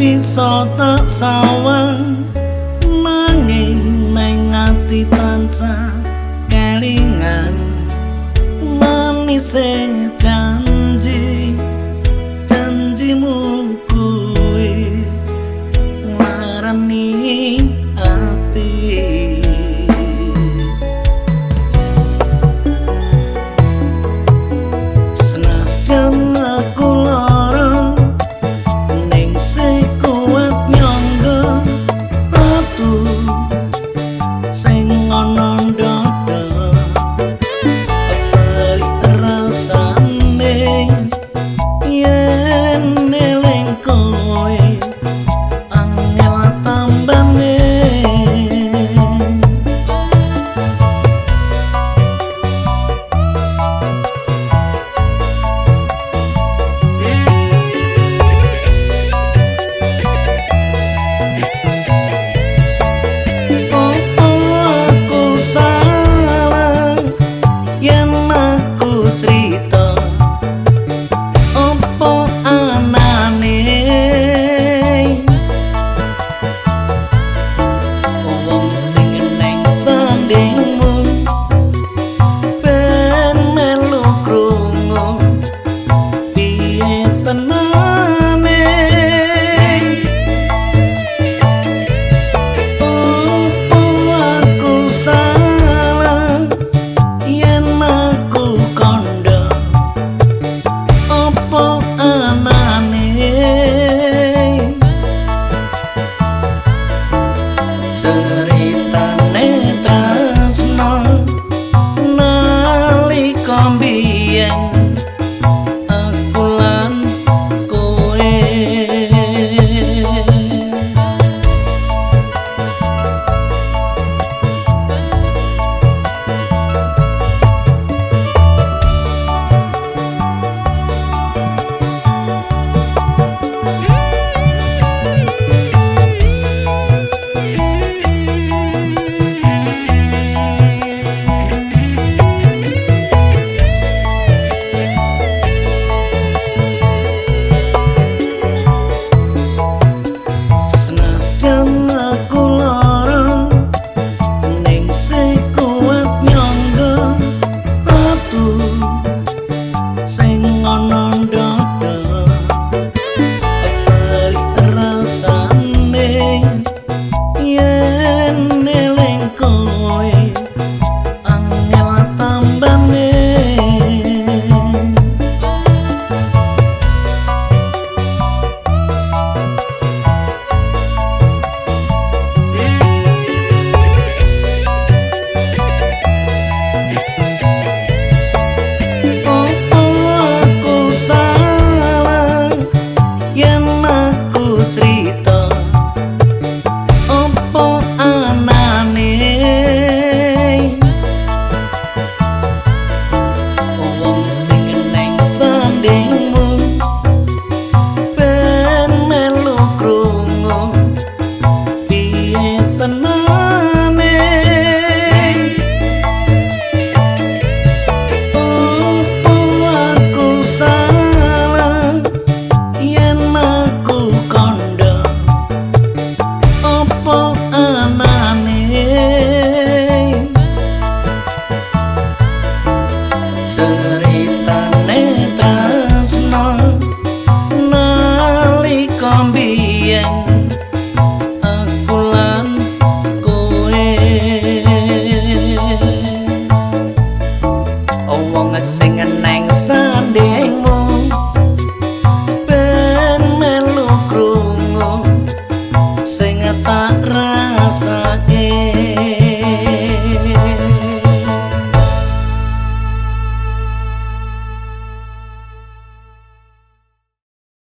bisa tak sawang nanging mengati tansa kelingan. Manis janji janjimu zombie.